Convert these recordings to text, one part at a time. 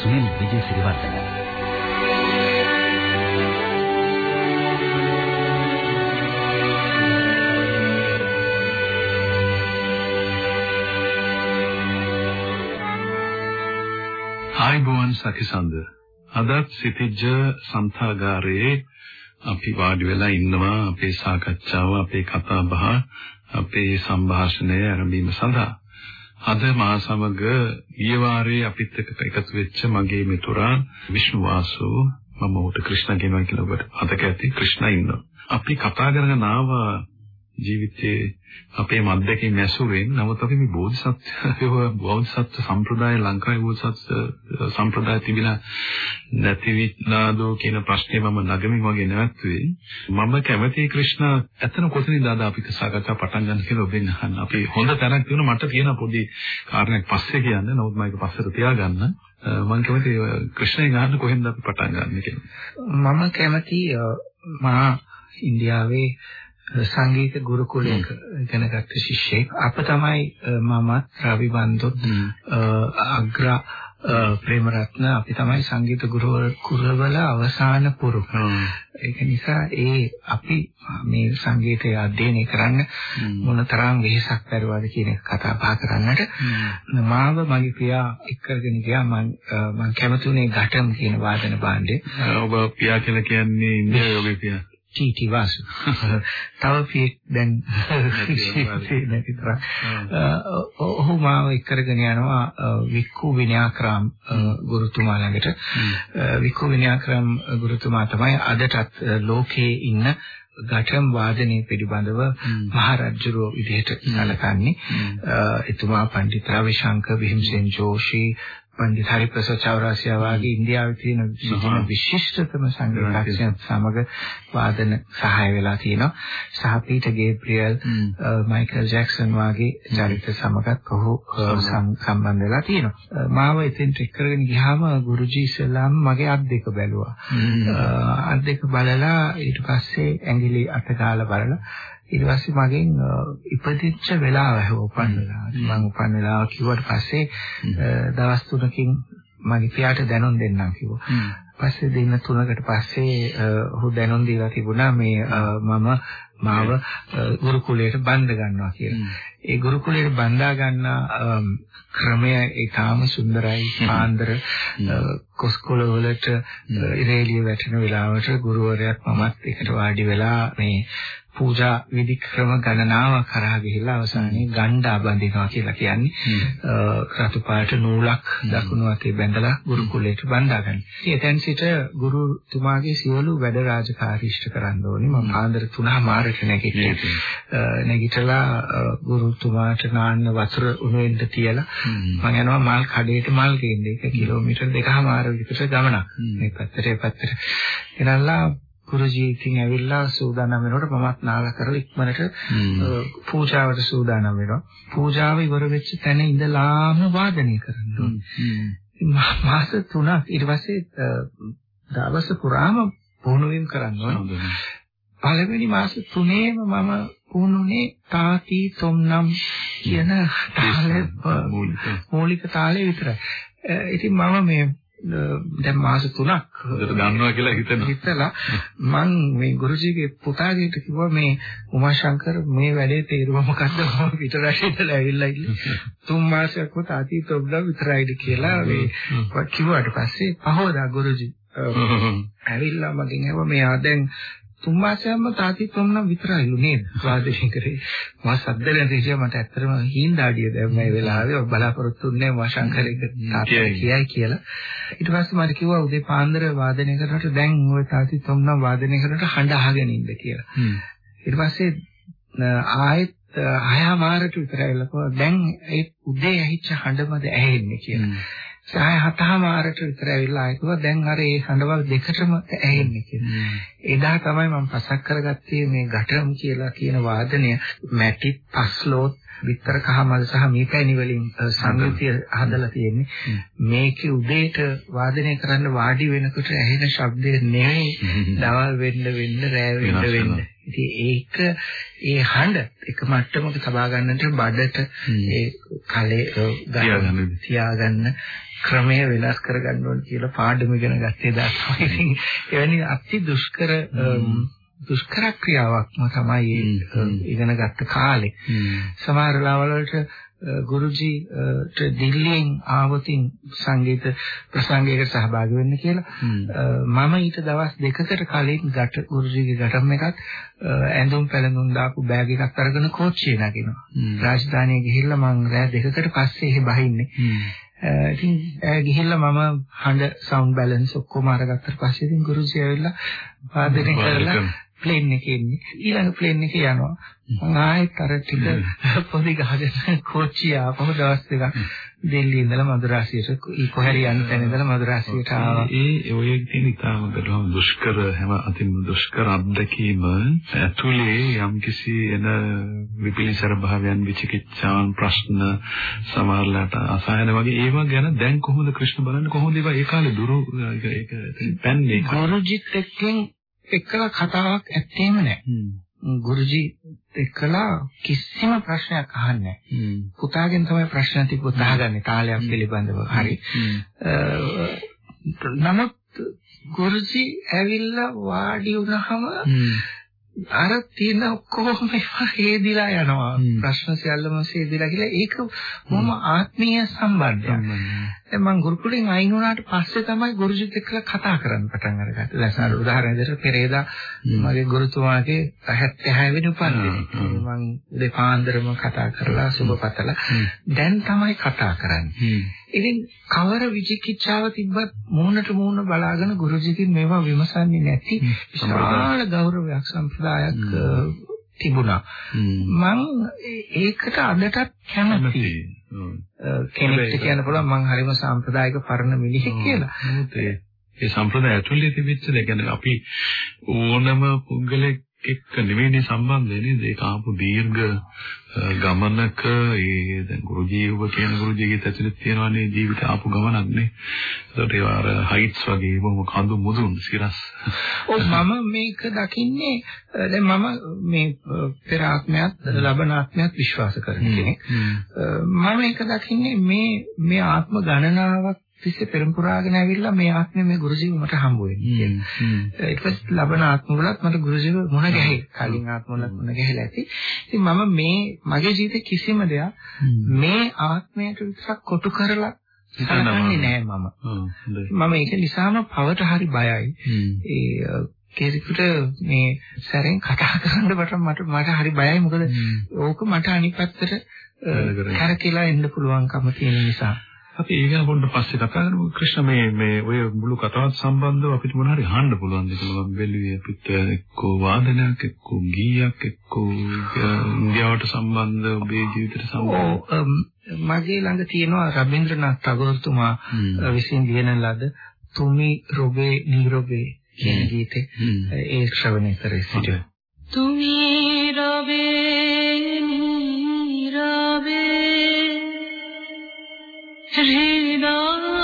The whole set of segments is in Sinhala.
සුනිල් විජේසිරිවර්ධන ආයිබෝවන් සකිසඳ අදත් සිටිජ සන්තාගාරයේ අපි වාඩි වෙලා ඉන්නවා අපේ සාකච්ඡාව අපේ කතා බහ අපේ සංഭാෂණය ආරම්භීම සඳහා. අද මා සමග ඊයේ වාරයේ අපිත් එක්ක එකතු වෙච්ච මගේ මිතුරා විෂ්ණු වාසු මම උට ක්‍රිෂ්ණ කියනවා කියලා ඔබට මතක ඇති ක්‍රිෂ්ණ ඉන්නවා. අපි කතා කරගෙන ආවා ජීවිතයේ අපේ මද්දකින් ඇසුරෙන් නමුත් අපි මේ බෝධිසත්වයව බෝධිසත්ව සම්ප්‍රදාය ලංකාවේ බෝධිසත්ව සම්ප්‍රදාය තිබිලා නැතිවිලාදෝ කියන ප්‍රශ්නේ මම නගමින් වගේ නැවතුවේ මම කැමති ක්‍රිෂ්ණ ඇත්තන කොතනින්ද අද අපි සාකච්ඡා පටන් ගන්න කියලා ඔබෙන් අහන්න. අපි හොඳ තැනක් තියෙනවා මට තියෙන පොඩි කාරණයක් පස්සේ කියන්න. නමුත් මම ඒක පස්සට තියාගන්න. මම කැමති ක්‍රිෂ්ණෙන් අහන්න කොහෙන්ද අපි පටන් ගන්න කියලා. මම කැමති මා ඉන්දියාවේ සංගීත ගුරුකුලයක ඉගෙන ගත්ත ශිෂ්‍යෙක් අප තමයි මමත් රවි බන්දොත් අග්‍ර ප්‍රේමරත්න අපි තමයි සංගීත ගුරුකුලවල අවසාන පුරු. ඒක නිසා ඒ අපි මේ සංගීතය අධ්‍යයනය කරන්න මොනතරම් වෙහෙසක් දරුවාද කියන එක කතා බහ කරන්නට මාව මගේ පියා එක් කරගෙන ගියා මම මම කැමතුනේ ඝටම් කියන වාදන භාණ්ඩය. ඔබ පියා කියලා කියන්නේ ඉන්දියාවේ ඔබේ පියා. ටීටි වාසු. තව පියෙක් දැන්. ඔහු මාව එක්කරගෙන යනවා වික්කු විනයාකරම් ගුරුතුමා ළඟට. වික්කු විනයාකරම් ගුරුතුමා තමයි අදටත් ලෝකයේ ඉන්න ඝටම් වාදනයේ පිළිබඳව මහරජුරෝ විදිහට සැලකන්නේ. එතුමා පණ්ඩිත රවිශංකර් විහිම්සෙන් ජෝෂි පණ්ඩිත හරිප්‍රසාද් චෞරසියා වගේ ඉන්දියාවේ තියෙන විශේෂ විශිෂ්ටතම සංගීතඥයන් සමග වාදන සහාය වෙලා තියෙනවා. සහ පීටර් ගේබ්‍රියල්, මයිකල් ජැක්සන් වගේ චරිත සමගත් ඔහු සම්බන්ධ වෙලා තියෙනවා. මාව එතෙන්ට එක් කරගෙන ගියාම ගුරුජී ඉස්සෙල්ලාම මගේ අත් දෙක බැලුවා. අත් දෙක බලලා ඊට පස්සේ ඇඟිලි අත ගාලා බලලා ඊට පස්සේ මගෙන් ඉපදිච්ච වෙලාව උපන් වෙලාව. මම උපන් වෙලාව කිව්වට පස්සේ දවස් තුනකින් මගේ පියාට දැනුම් දෙන්නම් කිව්වා. පස්සේ දින තුනකට පස්සේ ඔහු දැනුම් දීලා තිබුණා මේ මම මාව ගුරුකුලයට බඳ ගන්නවා කියලා. ඒ ගුරුකුලයට බඳා ගන්න ක්‍රමය ඒකම සුන්දරයි. පාන්දර කොස්කොල වලට ඉරේලිය වැටෙන වෙලාවට ගුරුවරයාත් මමත් එකට වාඩි වෙලා මේ පූජා විධි ක්‍රම ගණනාවක් කරා ගිහිල්ලා අවසානයේ ගණ්ඩා බඳිනවා කියලා කියන්නේ රතු පාට නූලක් දකුණු අතේ බැඳලා ගුරුකුලයට බඳා ගන්න. එතෙන් සිට ගුරුතුමාගේ සියලු වැඩ රාජකාරී ඉෂ්ට කරන්න ඕනේ. මම ආන්දර 3:00මාරට නැගිටිනවා. නැගිටලා ගුරුතුමාට නාන්න වතුර උණුවෙන්න තියලා මම යනවා මල් කඩේට මල් ගේන්න. ඒක කිලෝමීටර් දෙකමාර විතර ගමනක්. මේ පැත්තට ඒ පැත්තට. එනල්ලා ගුරුජී ඉතින් ඇවිල්ලා සූදානම් වෙනකොට මමත් නාලා කරලා ඉක්මනට පූජාවට සූදානම් වෙනවා. පූජාව ඉවර වෙච්ච තැන ඉඳලාම වාදනය කරන්න ඕනේ. මාස 3ක් ඊට පස්සේ දවස පුරාම පුහුණුවීම් කරන්න ඕනේ. පළවෙනි මාස 3ේම මම පුහුණුනේ තාති තොම්නම් කියන තාලේ මූලික තාලේ විතරයි. ඉතින් මම මේ දැන් මාස 3ක් හොඳට දන්නවා කියලා හිතනවා. හිතලා මං මේ ගුරුජීගේ පුතාගෙට කිව්වා මේ උමාශංකර මේ වැඩේ තේරුම මොකද්ද මම පිටරට ඉඳලා ඇවිල්ලා ඉන්නේ. තුන් මාසයක් වත අතීත ඔබලා විතරයිද කියලා මේ කිව්වට පස්සේ පහවදා ගුරුජී ඇවිල්ලා මගෙන් ඇහුවා මෙයා දැන් තුන් මාසයක්ම තාති තුන්නම් විතරයිලු නේද? වාදනය කරේ. මම සද්දලෙන් තියා මට ඇත්තටම හීන්දාඩිය දැන් මේ වෙලාවේ. බලාපොරොත්තු වෙන්නේ වාශංකරේක තාත්තා කියයි. කියලා. ඊට පස්සේ මට කිව්වා උදේ පාන්දර වාදනය කරනකොට දැන් ওই තාති තුන්නම් වාදනය කරනකොට හඬ අහගෙන ඉන්න කියලා. ඊට පස්සේ ආයෙත් හයමාරට විතර ඇවිල්ලා දැන් ඒ උදේ ඇහිච්ච හඬමද ඇහෙන්නේ කියලා සාය හතමාරට විතර ඇවිල්ලා ආයෙත් දැන් අර ඒ හඬවල් දෙකටම ඇහෙන්නේ කියලා. එදා තමයි මම පසක් කරගත්තේ මේ ගටම් කියලා කියන වාදනය. මැටි පස්ලෝත් විතර කහමල් සහ මීපැණි වලින් සංයුතිය හදලා තියෙන්නේ. මේකේ උදේට වාදනය කරන්න වාඩි වෙනකොට ඇහෙන ශබ්දය නෙවෙයි. දවල් වෙන්න වෙන්න රෑ වෙන්න වෙන්න. ඉතින් ඒක ඒ හඬ එක මට්ටමක තබා ගන්නට බඩට ඒ කලේ තියාගන්න ක්‍රමය වෙනස් කරගන්න ඕන කියලා පාඩම ඉගෙන ගත්තේ දා තමයි. ඉතින් එවැනි අති දුෂ්කර දුෂ්කර ක්‍රියාවක්ම තමයි ඉගෙන ගත්ත කාලේ. සමහර ලාවල වලට ගුරුජීට දිල්ලියෙන් ආවතින් සංගීත ප්‍රසංගයකට සහභාගී වෙන්න කියලා. මම ඊට දවස් දෙකකට කලින් ගට ගුරුජීගේ ගැටම් එකක් ඇඳුම් පැළඳුම් දාපු බෑග් එකක් අරගෙන කෝච්චියේ නගිනවා. රාජධානියේ ගිහිල්ලා මම රෑ දෙකකට පස්සේ එහෙ බහින්නේ ඉතින් ගිහිල්ලා මම හඬ සවුන්ඩ් බැලන්ස් ඔක්කොම අරගත්තට පස්සේ ඉතින් ගුරුජී ඇවිල්ලා වාදනය කරලා ප්ලේන් එකේ ඉන්නේ. ඊළඟ ප්ලේන් එකේ යනවා. මම ආයෙත් අර ටික පොඩි ගහගෙන කෝච්චිය ආපහු දවස් දෙකක් දෙල්ලියේ ඉඳලා මදුරාසියට කොහරි යන්න තැන ඉඳලා මදුරාසියට ආවා. ඒ ඔය තියෙන ඉතාම බඩවම් දුෂ්කර හැම අතින් දුෂ්කර අත්දැකීම ඇතුලේ යම්කිසි එන විපිලිසර භාවයන් විචිකිච්ඡාන් ප්‍රශ්න සමහරලාට අසහන වගේ ඒවා ගැන දැන් කොහොමද ක්‍රිෂ්ණ බලන්නේ? කොහොමද ඒවා ඒ කාලේ දුරු ඒක පැන්නේ? ගුරුජිත් එක්කෙන් එක්කලා කතාවක් ඇත්තේම නැහැ. ගුරුජී එක්කලා කිසිම ප්‍රශ්නයක් අහන්නේ නැහැ. පුතාගෙන් තමයි ප්‍රශ්න තිබුත් අහගන්නේ තාලයක් පිළිබඳව. හරි. නමුත් ගුරුජී ඇවිල්ලා වාඩි වුණාම අර තියෙන ඔක්කොම හේදිලා යනවා. ප්‍රශ්න සියල්ලම හේදිලා කියලා ඒක මොම ආත්මීය සම්බන්ධයක්. දැන් මම ගුරුකුලෙන් අයින් වුණාට පස්සේ තමයි ගුරුජිත් එක්කලා කතා කරන්න පටන් අරගත්තේ. දැන් සාර උදාහරණ විදිහට පෙරේදා මගේ ගුරුතුමාගේ 76 වෙනි උපන්දිනේ මම දෙපාන්දරම කතා කරලා සුබපතලා. දැන් තමයි කතා කරන්නේ. ඉතින් කවර විචිකිච්ඡාව තිබ්බත් මූණට මූණ බලාගෙන ගුරුජිකින් මේවා විමසන්නේ නැති විශාල ගෞරවයක් සම්ප්‍රදායක් තිබුණා. මම ඒකට අදටත් කැමතියි. කෙනෙක්ට කියන්න පුළුවන් මම හරිම සාම්ප්‍රදායික පරණ මිනිහෙක් කියලා. ඒ සම්ප්‍රදාය ඇතුළේ තිබිච්ච දේ කියන්නේ අපි ඕනම පුද්ගලෙක් එක්ක නෙවෙයි සම්බන්ධ වෙන්නේ ඒක ආපු දීර්ඝ ගමනක ඒ දැන් ගුරුජීව කියන ගුරුජීගේ ඇතුළේ තියෙනවානේ ජීවිත ආපු ගමනක් නේ. ඒකට ඒ අර හයිට්ස් වගේ බොහොම කඳු මුදුන් සිරස්. ඔව් මම මේක දකින්නේ දැන් මම මේ පෙර ආත්මයක් ලබන ආත්මයක් විශ්වාස කරන කෙනෙක්. මම මේක දකින්නේ මේ මේ ආත්ම ගණනාවක් තිස්සේ පෙරම්පුරාගෙන ඇවිල්ලා මේ ආත්මේ මේ ගුරුජීව මට හම්බ වෙන්නේ. ඊට පස්සේ ලබන ආත්මවලත් මට ගුරුජීව මුණ ගැහි. කලින් ආත්මවලත් මුණ ගැහිලා ඇති. ඉතින් මම මේ මගේ ජීවිතේ කිසිම දෙයක් මේ ආත්මයට විතරක් කොටු කරලා සලකන්නේ නෑ මම. මම ඒක නිසාම පවට හරි බයයි. ඒ කෙනෙකුට මේ සැරෙන් කතා කරන්න මට මට මට හරි බයයි මොකද ඕක මට අනිත් පැත්තට කරකිලා එන්න පුළුවන්කම තියෙන නිසා. අපි ඒ ගැන පොඩ්ඩක් පස්සේ කතා කරමු. ක්‍රිෂ්ණ මේ මේ ඔය මුළු කතාවත් සම්බන්ධව අපිට මොන හරි අහන්න පුළුවන් දෙයක් මම බැලුවේ අපිට එක්කෝ වාදනයක් එක්කෝ ගීයක් එක්කෝ ඉන්දියාවට සම්බන්ධ ඔබේ ජීවිතයට සම්බන්ධ. මගේ ළඟ තියෙනවා රබින්ද්‍රනාත් tagore විසින් ලියන ලද තුමි රොබේ නිරොබේ කියන ගීතේ ඒ ශ්‍රවණය කරේ සිටිනවා. තුමි රොබේ Ridha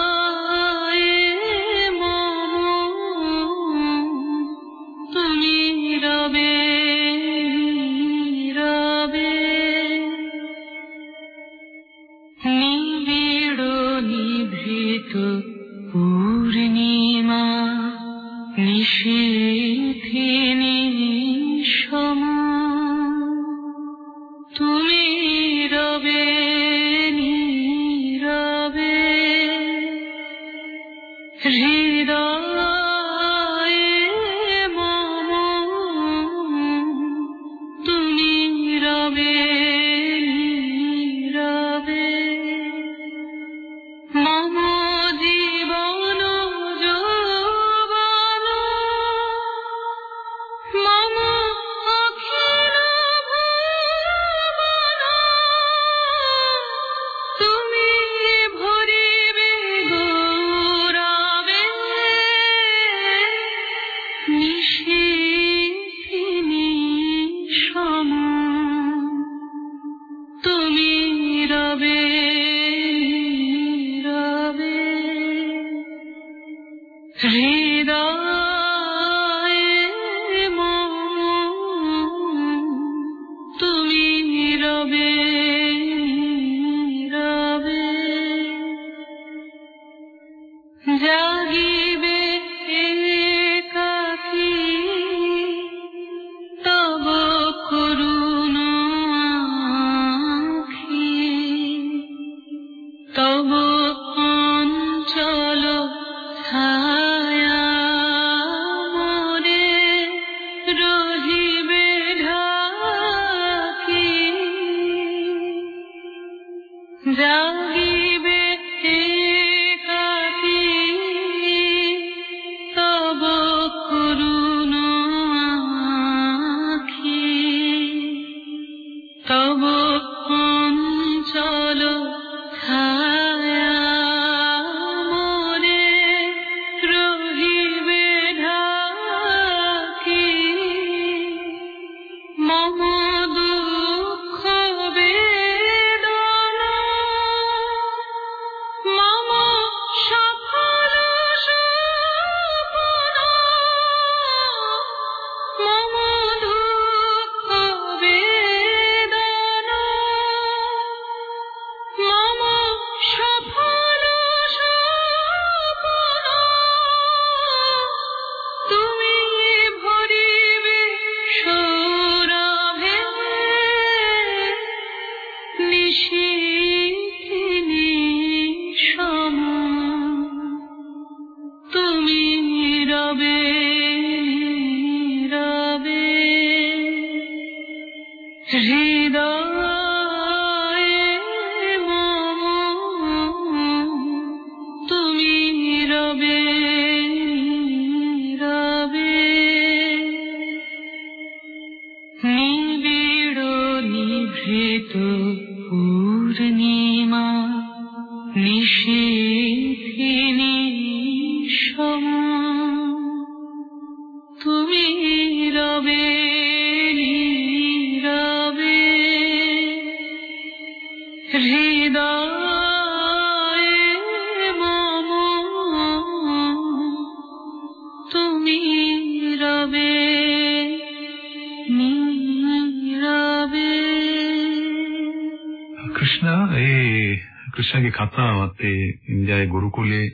ක්‍රිෂ්ණා ඒ ක්‍රිෂ්ණගේ කතාවත් ඒ ඉන්දියාවේ ගුරුකුලයේ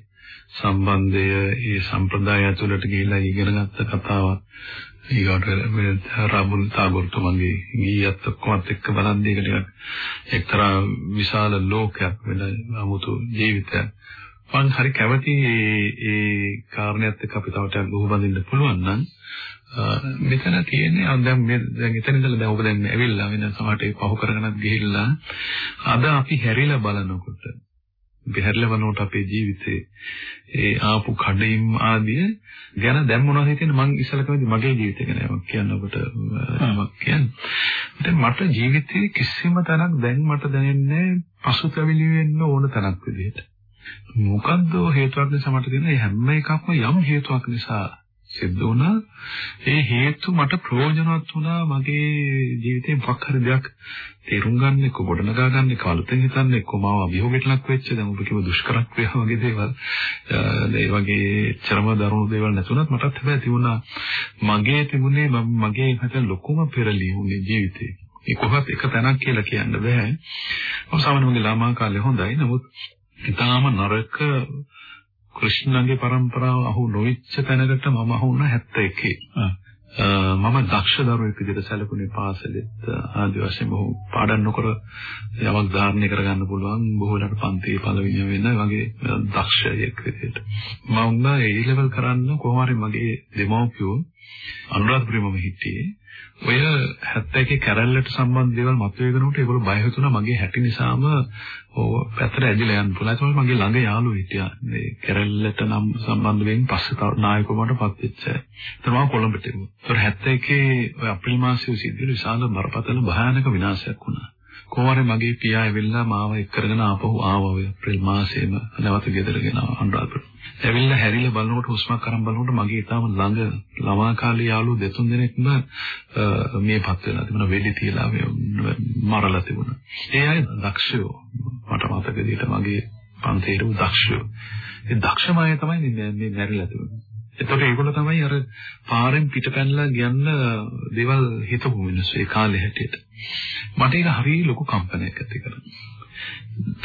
සම්බන්ධය ඒ සම්ප්‍රදාය ඇතුළට ගිහිලා ඉගෙනගත්ත කතාවක් ඊගොට රාබුල් තාගොර්තුමගේ ගීයත් ඔක්කොමත් එක්ක බලද්දී ඒක ටිකක් එක්තරා විශාල ලෝකයක් වෙන 아무තු ජීවිතයක්. මම හරි කැමති මේ ඒ කාරණේත් එක්ක අපි තව ටිකක් ගොහබඳින්න පුළුවන් නම් අ, මෙතන තියෙන්නේ අ, දැන් මේ දැන් එතන ඉඳලා දැන් ඔබ දැන් ඇවිල්ලා වෙන සමහරට ඒක පහු කරගෙනත් ගිහිල්ලා අද අපි හැරිලා බලනකොට අපි හැරිලා බලනකොට අපේ ජීවිතේ ඒ ආපු කඩින් ආදිය ගැන දැන් මොනවද හිතෙන්නේ මං ඉස්සලා කවද මගේ ජීවිතය ගැන යමක් කියන්න ඔබට යමක් කියන්න. දැන් මට ජීවිතේ කිසිම තැනක් දැන් මට දැනෙන්නේ පසුතැවිලි වෙන්න ඕන තැනක් විදිහට. මොකද්ද හේතුවක් නිසා මට තියෙන හැම එකක්ම යම් හේතුවක් නිසා සිද්ධ වුණා. ඒ හේතු මට ප්‍රයෝජනවත් වුණා මගේ ජීවිතේ මොකක් හරි දෙයක් තේරුම් ගන්න එක්ක ගොඩනගා ගන්න එක්ක අලුතෙන් හිතන්න එක්ක මාව අභියෝගයට ලක් වෙච්ච දැන් ඔබ කිව්ව දුෂ්කර ක්‍රියා වගේ දේවල් ඒ වගේ චරම දරුණු දේවල් නැතුණත් මටත් හැබැයි තිබුණා මගේ තිබුණේ මම- මගේ හිතේ ලොකුම පෙරලිය වුණේ ජීවිතේ. ඒ කොහොමත් එක තැනක් කියලා කියන්න බෑ. මම සාමාන්‍යයෙන් මගේ ළමා කාලේ හොඳයි. නමුත් ඊටාම නරක කෘෂ්ණගේ પરම්පරාව අහු නොවිච්ච තැනකට මම අහු වුණා 71. අ, මම දක්ෂ දරුවෙක් විදිහට සැලකුණේ පාසලෙත් ආදි වශයෙන් බොහෝ පාඩම් නොකර යමක් ධාරණය කරගන්න පුළුවන් බොහෝලට පන්තියේ පළවෙනි වෙන වගේ දක්ෂයෙක් විදිහට. මම ඒ ලෙවල් කරන්න කොහොම හරි මගේ දෙමව්පියෝ අනුරාධපුරේ මම හිටියේ. ඔය 71 කැරල්ලට සම්බන්ධ දේවල් මතුවේගෙනකොට ඒගොල්ලෝ බය හිතුණා මගේ හැටි නිසාම ඔව් පැත්තට ඇදිලා යන්න පුළුවන්. ඒත් මගේ ළඟ යාළුවෝ හිටියා. මේ කැරල්ලට නම් සම්බන්ධ වෙමින් පස්සේ තව නායකවමට පත් වෙච්ච අය. ඒතර මම කොළඹට ගියා. ඒතර 71 ඔය අප්‍රේල් මාසයේ සිද්ධ වෙන විශාල බරපතල භයානක විනාශයක් වුණා. කොහොමද මගේ පියා ඇවිල්ලා මාව එක් කරගෙන ආපහු ආවා ඔය අප්‍රේල් මාසයේම නැවත ගෙදර ගෙනාවා අනුරාධපුර. ඇවිල්ලා හැරිලා බලනකොට හුස්මක් අරන් බලනකොට මගේ ඊටම ළඟ ළමා කාලේ යාළුවෝ දෙතුන් දෙනෙක්ම මේපත් වෙලා තිබුණා වෙඩි තියලා මරලා තිබුණා. ඒ අය දක්ෂයෝ මට මතක විදිහට මගේ පන්තියේ දක්ෂයෝ. ඒ දක්ෂම අය තමයි මේ මැරිලා තිබුණේ. එතකොට ඒගොල්ලෝ තමයි අර පාරෙන් පිටපැනලා ගියන්න දේවල් හිතපු මිනිස්සු ඒ කාලේ හැටියට. මට ඒක හරිය ලොකු කම්පනයක් ඇති කරා.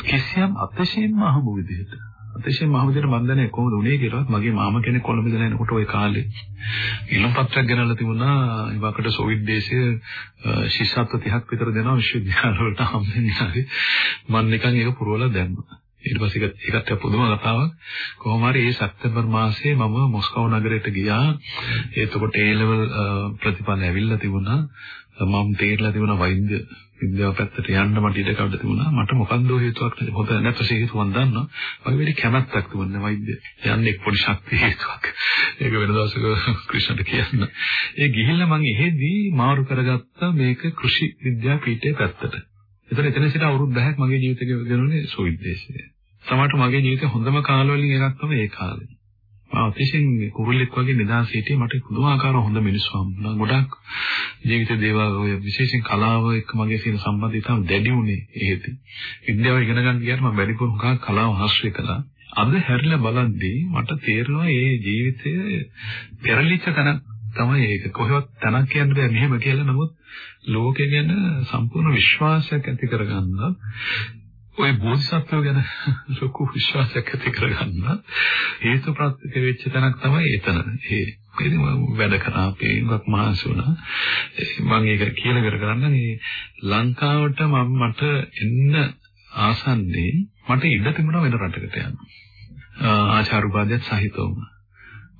කිසියම් අතිශයින්ම අහඹ විදිහට අතිශයින්ම අහඹ විදිහට මම දන්නේ කොහොමද උනේ කියලාත් මගේ මාමා කෙනෙක් කොළඹ ඉඳලා එනකොට ওই කාලේ ඉලම් පත්‍රයක් ගෙනල්ලා තිබුණා. ඉවකට සෝවියට් දේශයේ ශිෂ්‍යත්ව 30ක් විතර දෙනවා විශ්වවිද්‍යාල වලට හම්බෙන්නේ මම නිකන් ඒක පුරවලා දැම්මා. ඊට පස්සේ ඒකට පුදුම කතාවක්. කොහොම හරි ඒ සැප්තැම්බර් මාසයේ මම මොස්කෝව නගරයට ගියා. එතකොට ඒ ලෙවල් ප්‍රතිඵල ඇවිල්ලා තිබුණා. මම තේරලා තිබුණා වෛද්‍ය විද්‍යාව පැත්තට යන්න මට ඉඩ කඩ තිබුණා. මට මොකන්ද හේතුවක් නැති. හොඳ නැත්නම් හේතුව මම දන්නවා. මගේ වෙලේ කැමැත්තක් තිබුණා. වෛද්‍ය යන්නේ පොඩි ශක්තිය හේතුවක්. ඒක වෙන දවසක ක්‍රිෂ්ණට කියන්න. ඒ ගිහිල්ලා මම එහෙදී මාරු කරගත්ත මේක කෘෂි විද්‍යා පීඨයේ පැත්තට. එතන එතන සිට අවුරුදු 10ක් මගේ ජීවිතේ ගෙවුනේ සෝවිද්දේශයේ. සමහරට මගේ ජීවිතේ හොඳම කාලවලින් එකක් තමයි ඒ කාලේ. මම අතිශයින් කුරුල්ලෙක් වගේ නිදාස් හිටියේ මට පුදුමාකාර හොඳ මිනිස්සු හම්බුණා. ගොඩක් ජීවිත දේවල් ඔය විශේෂයෙන් කලාව එක්ක මගේ තියෙන සම්බන්ධය තමයි දැඩි උනේ එහෙදී. විද්‍යාව ඉගෙන ගන්න ගියාට මම වැඩිපුර හුඟක් කලාව ආශ්‍රය කළා. අද හැරිලා බලද්දී මට තේරෙනවා මේ ජීවිතය පෙරලිච්ච තැනක් තමයි ඒක. කොහෙවත් තැනක් කියන්න බෑ මෙහෙම කියලා. නමුත් ලෝකය ගැන සම්පූර්ණ විශ්වාසයක් ඇති කරගන්න ওই බෝධිසත්වෝ ගැන ලොකු විශ්වාසයක් ඇති කරගන්න හේතු ප්‍රත්‍ය වෙච්ච තැනක් තමයි එතන. ඒ ඉතින් වැඩ කරා අපේ ඉවක් මහන්සි වුණා. මම ඒක කියලා කර කරන්න මේ ලංකාවට මම මට එන්න ආසන්නේ මට ඉඩ තිබුණා වෙන රටකට යන්න. ආචාර්ය උපාධියත් සහිතවම.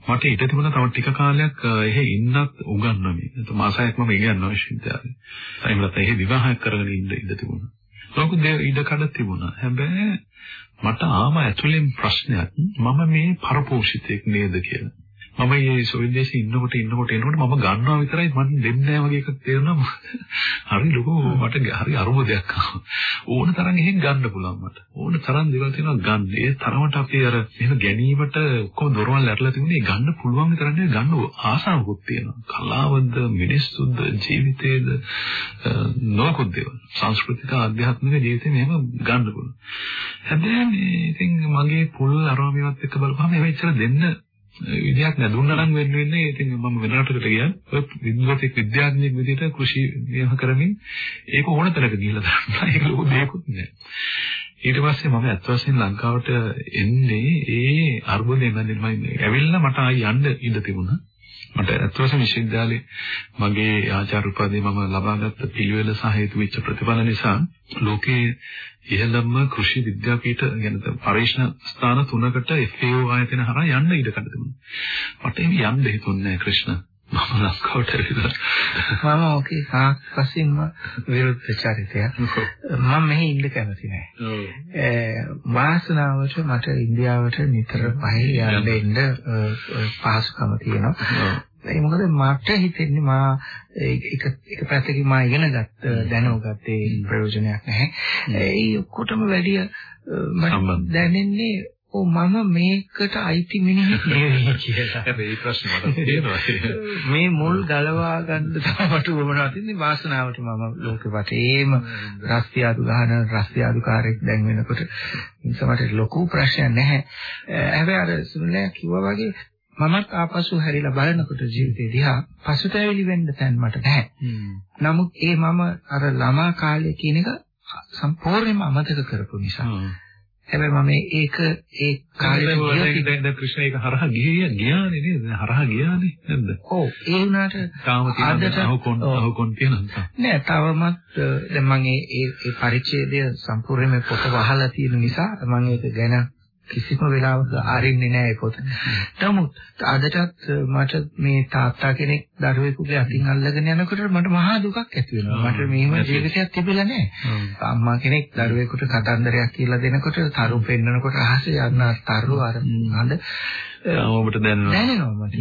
මට ඉඩ තිබුණා තව ටික කාලයක් එහෙ ඉන්නත් උගන්වන්නේ. ඒත් මාසයක් මම ඉගෙනනවා විශ්වවිද්‍යාලේ. එහෙම නැත්නම් එහෙ විවාහයක් කරගෙන ඉන්න ඉඩ තිබුණා. ලොකු ඉඩ කඩ තිබුණා. හැබැයි මට ආම ඇතුලෙන් ප්‍රශ්නයක් මම මේ පරපෝෂිතෙක් නේද කියලා. මම මේ සොවිදේශේ ඉන්නකොට ඉන්නකොට එනකොට මම ගන්නවා විතරයි මම දෙන්නේ නැහැ වගේ එකක් තේරෙනවා. හරි ලොකු මට හරි අරුමදයක් ආවා. ඕන තරම් එහෙන් ගන්න පුළුවන් මට. ඕන තරම් දේවල් තියෙනවා ගන්න. ඒ තරමට අපි අර එහෙම ගැනීමට ඔක්කොම දොරවල් ඇරලා තිබුණේ ගන්න පුළුවන් විතර නෙවෙයි ගන්න ආසාවකුත් තියෙනවා. කලාවද, මිනිස්සුද, ජීවිතේද නොකුත් දේවල්. සංස්කෘතික ආධ්‍යාත්මික ජීවිතේ මෙහෙම ගන්න පුළුවන්. හැබැයි මේ ඉතින් මගේ පුල් අරමේවත් එක්ක බලපුවම මේක දෙන්න විදියක් නැදුණා නම් වෙන්න වෙන්නේ. ඉතින් මම වෙන රටකට ගියා. ඔය විද්‍යාත්මක විද්‍යාඥයෙක් විදිහට කෘෂි විද්‍යාව කරමින් ඒක ඕන තැනක ගිහිල්ලා දාන්න. ඒක ලොකු දෙයක්වත් නෑ. ඊට පස්සේ මම අත් වශයෙන් ලංකාවට එන්නේ ඒ අර්බුදයෙන් මම ඇවිල්ලා මට ආයි යන්න ඉඩ තිබුණා. මට අත් වශයෙන් විශ්වවිද්‍යාලේ මගේ ආචාර්ය උපාධිය මම ලබාගත් පිළිවෙල සහ හේතු වෙච්ච ප්‍රතිඵල නිසා ලෝකේ ඉහළම කෘෂි විද්‍යාපීඨ ගැන පරීක්ෂණ ස්ථාන තුනකට FAO ආයතන හරහා යන්න ඉඩ කඩ තිබුණා. මට එහෙම යන්න හිතුන්නේ නැහැ ක්‍රිෂ්ණ. මම ලංකාවට ඇවිල්ලා මම ඕකේ සාක්ෂින්ම විරුද්ධ චරිතයක්. මම මෙහි ඉන්න කැමති නැහැ. වාසනාවට මට ඉන්දියාවට නිතර පහේ යන්න එන්න පහසුකම තියෙනවා. ඒ මොකද මට හිතෙන්නේ මා එක එක පැත්තකින් මා ඉගෙන ගත්ත දැනුගත්තේ ප්‍රයෝජනයක් නැහැ. ඒ ඔක්කොටම වැඩි මට දැනෙන්නේ ඔව් මම මේකට අයිති මිනිහෙක් නෙවෙයි කියලා. ඒ ප්‍රශ්නේ මට තියෙනවා. මේ මුල් ගලවා ගන්න තමයි මට උවමනා තින්නේ වාසනාවට මම ලෝකෙ වටේම රස්තියාදු ගහන රස්තියාදුකාරයෙක් දැන් වෙනකොට මට ලොකු ප්‍රශ්නයක් නැහැ. හැබැයි අර සුනිලා කිව්වා වගේ මමත් ආපසු හැරිලා බලනකොට ජීවිතේ දිහා පසුතැවිලි වෙන්න තැන් මට නැහැ. නමුත් ඒ මම අර ළමා කාලේ කියන එක සම්පූර්ණයෙන්ම අමතක කරපු නිසා. හැබැයි මම ඒක ඒ කාලේ දැන් ක්‍රිෂ්ණ ඒක හරහා ගියේ ගියානේ නේද? හරහා ගියානේ නැද්ද? ඔව් ඒ වුණාට තාම තියෙන අහුකොන් අහුකොන් තියෙනවා. නෑ තවමත් දැන් මම ඒ ඒ පරිච්ඡේදය සම්පූර්ණයෙන්ම පොත වහලා තියෙන නිසා මම ඒක ගැන කිසිම වෙලාවක අරින්නේ නැහැ පොත. නමුත් අදටත් මට මේ තාත්තා කෙනෙක් දරුවෙකුගේ අතින් අල්ලගෙන යනකොට මට මහා දුකක් ඇති වෙනවා. මට මෙහෙම ජීවිතයක් තිබිලා නැහැ. අම්මා කෙනෙක් දරුවෙකුට කතන්දරයක් කියලා දෙනකොට තරු පෙන්නකොට අහසේ යන තරු අර හඳ ඔබට දැනෙනවා. දැනෙනවා මට.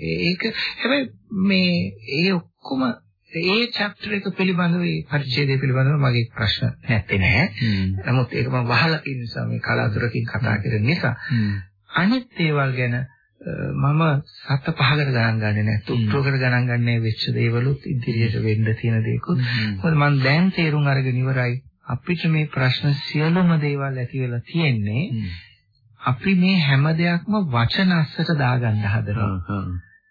ඒක හැබැයි මේ ඒ ඔක්කොම ඒ චැප්ටර් එක පිළිබඳව ඒ පරිච්ඡේදය පිළිබඳව මගේ ප්‍රශ්න නැත්තේ නෑ. නමුත් ඒක මම වහලා තියෙන නිසා මේ කලාතුරකින් කතා කරන නිසා අනිත් දේවල් ගැන මම සත පහකට ගණන් ගන්නේ නැහැ. තුට්ටුවකට ගණන් ගන්නේ වෙච්ච දේවලුත් ඉදිරියට වෙන්න තියෙන දේකුත්. මොකද මම දැන් තේරුම් අරගෙන ඉවරයි. අපිට මේ ප්‍රශ්න සියලුම දේවල් ඇති වෙලා තියෙන්නේ අපි මේ හැම දෙයක්ම වචන අස්සට දාගන්න හදනවා.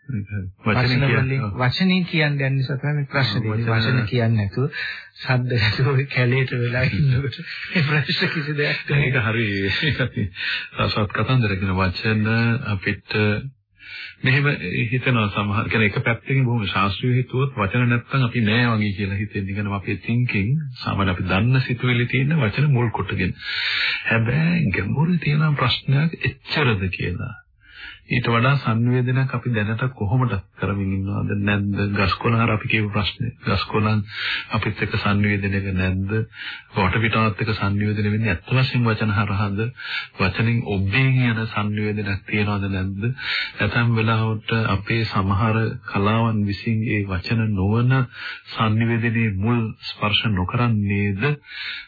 වචන කියන්නේ යන නිසා තමයි ප්‍රශ්න දෙන්නේ. වචන කියන්නේ නැතුව ශබ්ද නැතුව කැලේට වෙලා ඉන්නකොට මේ ප්‍රශ්න කිසි දෙයක් ඒක හරි රසවත් කතන්දර කියන වචන අපිට මෙහෙම හිතනවා සමහර කියන්නේ එක පැත්තකින් බොහොම ශාස්ත්‍රීය හිතුවොත් වචන නැත්තම් අපි නෑ වගේ කියලා හිතෙන්නේ. කියන්නේ අපේ thinking සාමාන්‍ය අපි දන්න සිතුවිලි තියෙන වචන මුල් කොටගෙන. හැබැයි ගැඹුරු තියෙන ප්‍රශ්නයක් එච්චරද කියලා. ඊට වඩා සංවේදනයක් අපි දැනට කොහොමද කරමින් ඉන්නවද නැද්ද? ගස්කොළන් අර අපි කියපු ප්‍රශ්නේ. ගස්කොළන් අපිත් එක්ක සංවේදනයක නැද්ද? වටපිටාවත් එක්ක සංවේදනය වෙන්නේ අත් වශයෙන් වචන හරහාද? වචනෙන් ඔබ්බෙන් යන සංවේදනයක් තියනවද නැද්ද? නැත්නම් වෙලාවට අපේ සමහර කලාවන් විසින් ඒ වචන නොවන සංවේදනයේ මුල් ස්පර්ශ නොකරන්නේද?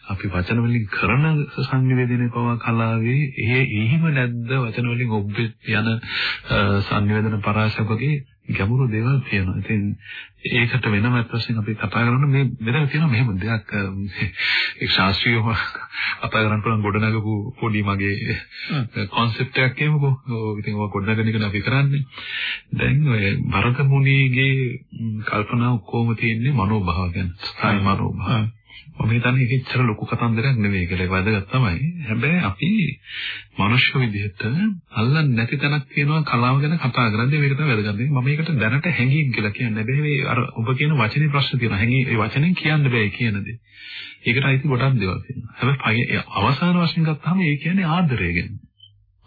අපි වචන වලින් කරන සංවේදනය පවා කලාවේ ඒ එහෙම නැද්ද? වචන වලින් ඔබ්බෙත් යන සංවේදන පරාසක වගේ ගැඹුරු දේවල් තියෙනවා. ඉතින් ඒකට වෙනම වශයෙන් අපි කතා කරන මේ මෙතන තියෙනවා මෙහෙම දෙයක් ඒ ශාස්ත්‍රීයව කතා කරන්න පුළුවන් ගොඩනගපු පොඩි මගේ concept එකක් කියමුකෝ. ඉතින් ඔය ගොඩනගන එකනේ අපි කරන්නේ. දැන් ඔය භරත මුනිගේ කල්පනා කොහොම තියෙන්නේ මනෝභාව ගැන. ස්ථායි මනෝභාව. මම හිතන්නේ ඒක ඉච්චර ලොකු කතන්දරයක් නෙවෙයි කියලා ඒක වැදගත් තමයි. හැබැයි අපි මනුෂ්‍ය විදිහට අල්ලන්නේ නැති තැනක් තියෙනවා කලාව ගැන කතා කරද්දී මේක තමයි වැදගත්. මම මේකට දැනට හැංගීම් කියලා කියන්නේ. හැබැයි අර ඔබ කියන වචනේ ප්‍රශ්න තියෙනවා. හැංගී ඒ වචනෙන් කියන්න බෑ කියන දේ. ඒකට අයිති ගොඩක් දේවල් තියෙනවා. හැබැයි අවසාන වශයෙන් ගත්තාම ඒ කියන්නේ ආදරය ගැන.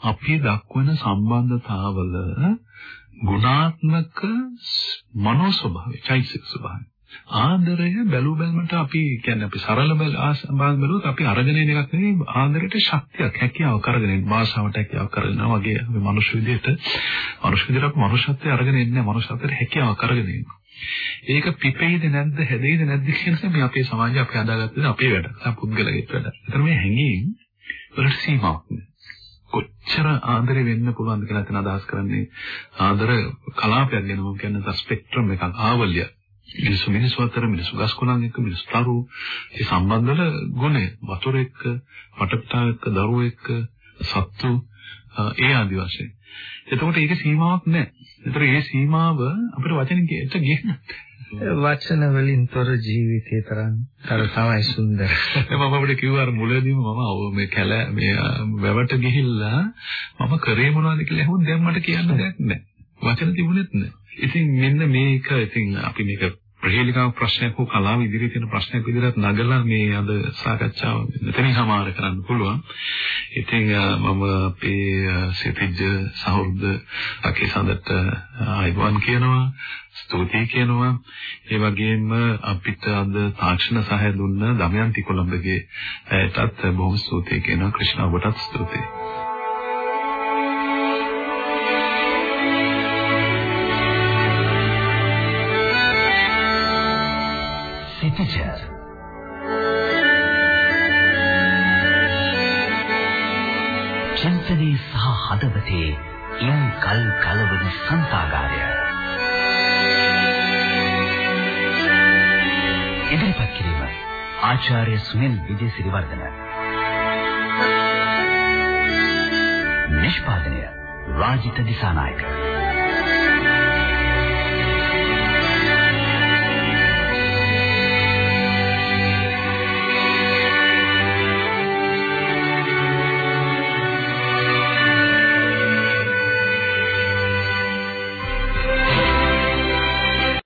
අපි දක්වන සම්බන්ධතාවල ගුණාත්මක මනෝ ස්වභාවය, චෛතසික ස්වභාවය ආදරය බැලු බැලමට අපි කියන්නේ අපි සරල බැල ආසම්බාන් බැලුවොත් අපි අරගෙන එන එකක් නෙවෙයි ආදරයට ශක්තියක් හැකියාව කරගෙන එන භාෂාවට හැකියාව කරගෙන වගේ අපි මනුෂ්‍ය විදිහට මනුෂ්‍ය විදිහට අපි මනුෂ්‍යත්වයේ අරගෙන එන්නේ මනුෂ්‍යත්වයට හැකියාව කරගෙන එනවා. ඒක පිපෙයිද නැද්ද හැදෙයිද නැද්ද කියන එක මේ අපේ සමාජය අපි හදාගත්තේ අපේ වැඩ. සම් පුද්ගලයෙක් වැඩ. ඒතර මේ හැඟීම් වලට සීමාවක් නෑ. කොච්චර ආදරේ වෙන්න පුළුවන්ද කියලා තන අදහස් කරන්නේ ආදර කලාපයක් ගැන මම කියන්නේ ස්පෙක්ට්‍රම් එකක් ආවල්‍ය මිනිස්සු මිනිස්සු අතර මිනිස්සු ගස්කොළන් එක්ක මිනිස්සු තරු ඒ සම්බන්ධවල ගුණය වතුර එක්ක වටපිටා එක්ක දරුවෝ එක්ක සත්තු ඒ ආදි වශයෙන්. එතකොට ඒක සීමාවක් නැහැ. ඒතර ඒ සීමාව අපිට වචනෙන් කියන්න ගියන වචන වලින් තොර ජීවිතය තරම් තර තමයි සුන්දර. මම අපිට කිව්වා මුලදීම මම මේ කැල මේ වැවට ගිහිල්ලා මම කරේ මොනවද කියලා අහුවොත් දැන් මට කියන්න දෙයක් නැහැ. වචන තිබුණෙත් නැහැ. ඉතින් මෙන්න මේක ඉතින් අපි මේක ප්‍රහේලිකාව ප්‍රශ්නයක් හෝ කලාව ඉදිරියේ තියෙන ප්‍රශ්නයක් විදිහට නගලා මේ අද සාකච්ඡාව මෙතනින් හමාර කරන්න පුළුවන්. ඉතින් මම අපේ සිතිජ සහෘද අකේසඳට ආයිබෝන් කියනවා. ස්තුතියි කියනවා. ඒ වගේම අපිට අද තාක්ෂණ සහාය දුන්න දමයන්ති කොළඹගේ ඇයටත් බොහොම ස්තුතියි කියනවා. ක්‍රිෂ්ණා ඔබටත් ස්තුතියි. හදවතේ ඉන් කල් කලවන සංතාගාරය ඉදිරිපත් කිරීම ආචාර්ය සුනිල් විජේසිරිවර්ධන. නිෂ්පාදනය රාජිත දිසානායක.